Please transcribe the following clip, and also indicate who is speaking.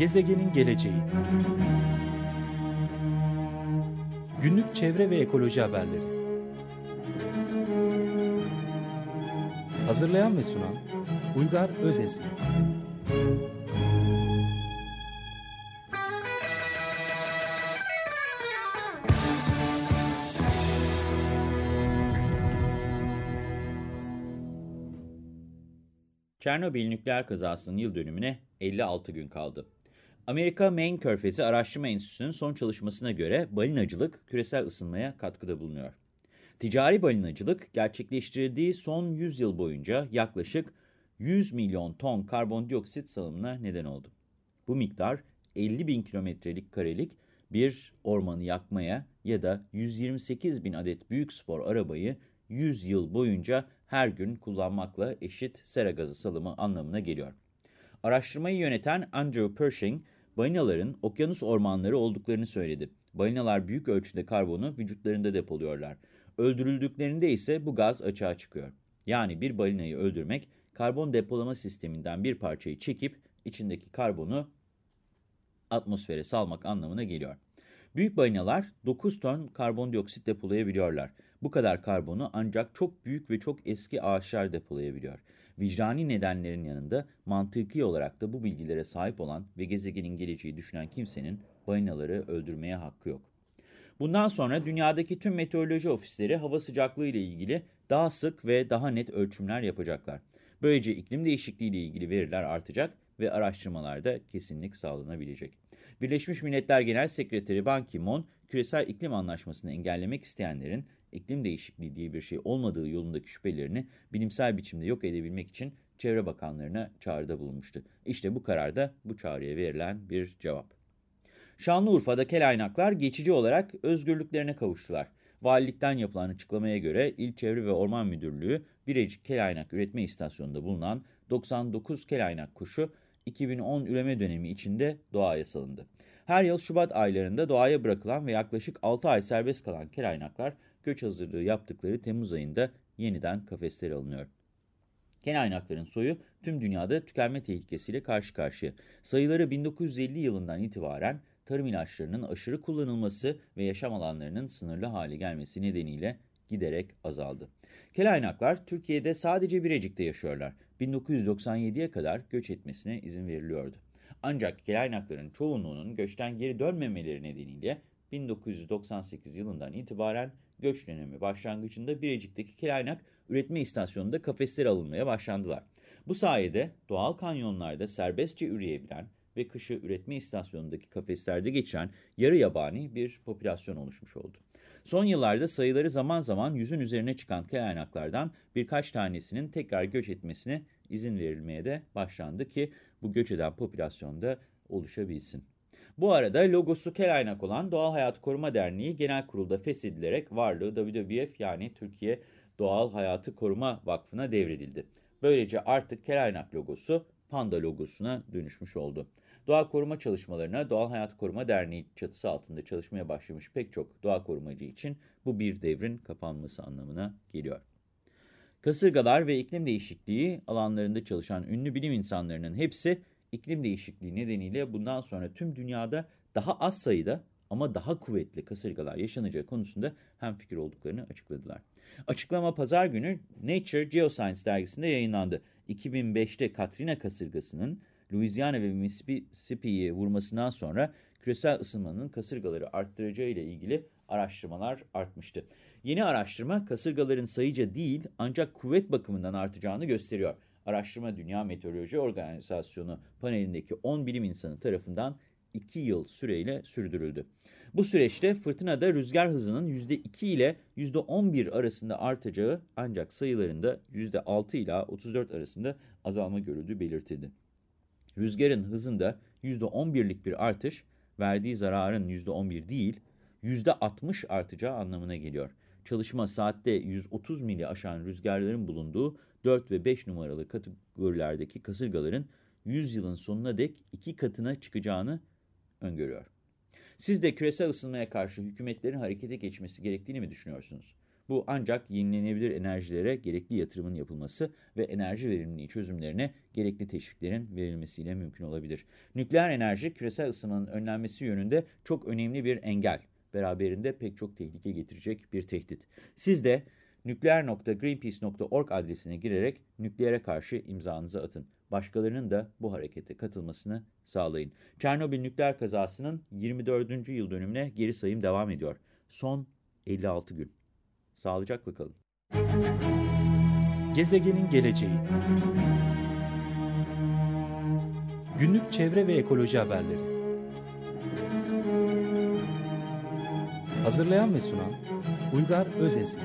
Speaker 1: Gezegenin geleceği. Günlük çevre ve ekoloji haberleri. Hazırlayan ve sunan Uygar Özesmi.
Speaker 2: Çernobil nükleer kazasının yıl dönümüne 56 gün kaldı. Amerika Maine Körfezi Araştırma Enstitüsü'nün son çalışmasına göre balinacılık küresel ısınmaya katkıda bulunuyor. Ticari balinacılık gerçekleştirdiği son 100 yıl boyunca yaklaşık 100 milyon ton karbondioksit salımına neden oldu. Bu miktar 50 bin kilometrelik karelik bir ormanı yakmaya ya da 128 bin adet büyük spor arabayı 100 yıl boyunca her gün kullanmakla eşit sera gazı salımı anlamına geliyor. Araştırmayı yöneten Andrew Pershing, balinaların okyanus ormanları olduklarını söyledi. Balinalar büyük ölçüde karbonu vücutlarında depoluyorlar. Öldürüldüklerinde ise bu gaz açığa çıkıyor. Yani bir balinayı öldürmek, karbon depolama sisteminden bir parçayı çekip içindeki karbonu atmosfere salmak anlamına geliyor. Büyük balinalar 9 ton karbondioksit depolayabiliyorlar. Bu kadar karbonu ancak çok büyük ve çok eski ağaçlar depolayabiliyor. Vicdani nedenlerin yanında mantıki olarak da bu bilgilere sahip olan ve gezegenin geleceği düşünen kimsenin balinaları öldürmeye hakkı yok. Bundan sonra dünyadaki tüm meteoroloji ofisleri hava sıcaklığı ile ilgili daha sık ve daha net ölçümler yapacaklar. Böylece iklim değişikliği ile ilgili veriler artacak ve araştırmalarda kesinlik sağlanabilecek. Birleşmiş Milletler Genel Sekreteri Ban Ki-moon, küresel iklim anlaşmasını engellemek isteyenlerin iklim değişikliği diye bir şey olmadığı yolundaki şüphelerini bilimsel biçimde yok edebilmek için Çevre Bakanlarına çağrıda bulunmuştu. İşte bu kararda bu çağrıya verilen bir cevap. Şanlıurfa'da kelaynaklar geçici olarak özgürlüklerine kavuştular. Valilikten yapılan açıklamaya göre İl Çevre ve Orman Müdürlüğü Birecik Kelaynak Üretme İstasyonu'nda bulunan 99 kelaynak kuşu 2010 üreme dönemi içinde doğaya salındı. Her yıl Şubat aylarında doğaya bırakılan ve yaklaşık 6 ay serbest kalan kelaynaklar göç hazırlığı yaptıkları Temmuz ayında yeniden kafeslere alınıyor. Kelaynakların soyu tüm dünyada tükenme tehlikesiyle karşı karşıya. Sayıları 1950 yılından itibaren tarım ilaçlarının aşırı kullanılması ve yaşam alanlarının sınırlı hale gelmesi nedeniyle giderek azaldı. Kelaynaklar Türkiye'de sadece Birecik'te yaşıyorlar. 1997'ye kadar göç etmesine izin veriliyordu. Ancak kelaynakların çoğunluğunun göçten geri dönmemeleri nedeniyle 1998 yılından itibaren göç dönemi başlangıcında Birecik'teki kelaynak üretme istasyonunda kafeslere alınmaya başlandılar. Bu sayede doğal kanyonlarda serbestçe üreyebilen ve kışı üretme istasyonundaki kafeslerde geçiren yarı yabani bir popülasyon oluşmuş oldu. Son yıllarda sayıları zaman zaman yüzün üzerine çıkan kelaynaklardan birkaç tanesinin tekrar göç etmesine izin verilmeye de başlandı ki bu göç eden popülasyonda oluşabilsin. Bu arada logosu kelaynak olan Doğal Hayat Koruma Derneği Genel Kurulda feshedilerek varlığı WWF yani Türkiye Doğal Hayatı Koruma Vakfı'na devredildi. Böylece artık kelaynak logosu panda logosuna dönüşmüş oldu. Doğa koruma çalışmalarına Doğal Hayat Koruma Derneği çatısı altında çalışmaya başlamış pek çok doğa korumacı için bu bir devrin kapanması anlamına geliyor. Kasırgalar ve iklim değişikliği alanlarında çalışan ünlü bilim insanlarının hepsi iklim değişikliği nedeniyle bundan sonra tüm dünyada daha az sayıda ama daha kuvvetli kasırgalar yaşanacağı konusunda hemfikir olduklarını açıkladılar. Açıklama pazar günü Nature Geoscience dergisinde yayınlandı. 2005'te Katrina kasırgasının Louisiana ve Mississippi'yi vurmasından sonra küresel ısınmanın kasırgaları arttıracağı ile ilgili araştırmalar artmıştı. Yeni araştırma kasırgaların sayıca değil ancak kuvvet bakımından artacağını gösteriyor. Araştırma Dünya Meteoroloji Organizasyonu panelindeki 10 bilim insanı tarafından 2 yıl süreyle sürdürüldü. Bu süreçte fırtınada rüzgar hızının %2 ile %11 arasında artacağı ancak sayılarında %6 ile 34 arasında azalma görüldüğü belirtildi. Rüzgarın hızında %11'lik bir artış verdiği zararın %11 değil %60 artacağı anlamına geliyor. Çalışma saatte 130 mili aşan rüzgarların bulunduğu 4 ve 5 numaralı kategorilerdeki kasırgaların 100 yılın sonuna dek iki katına çıkacağını öngörüyor. Siz de küresel ısınmaya karşı hükümetlerin harekete geçmesi gerektiğini mi düşünüyorsunuz? Bu ancak yenilenebilir enerjilere gerekli yatırımın yapılması ve enerji verimliliği çözümlerine gerekli teşviklerin verilmesiyle mümkün olabilir. Nükleer enerji küresel ısınmanın önlenmesi yönünde çok önemli bir engel. Beraberinde pek çok tehlike getirecek bir tehdit. Siz de nükleer.greenpeace.org adresine girerek nükleere karşı imzanızı atın. Başkalarının da bu harekete katılmasını sağlayın. Çernobil nükleer kazasının 24. yıl dönümüne geri sayım devam ediyor. Son 56 gün. Sağlıcakla kalın.
Speaker 1: Gezegenin geleceği Günlük çevre ve ekoloji haberleri Hazırlayan ve sunan Uygar Özesmi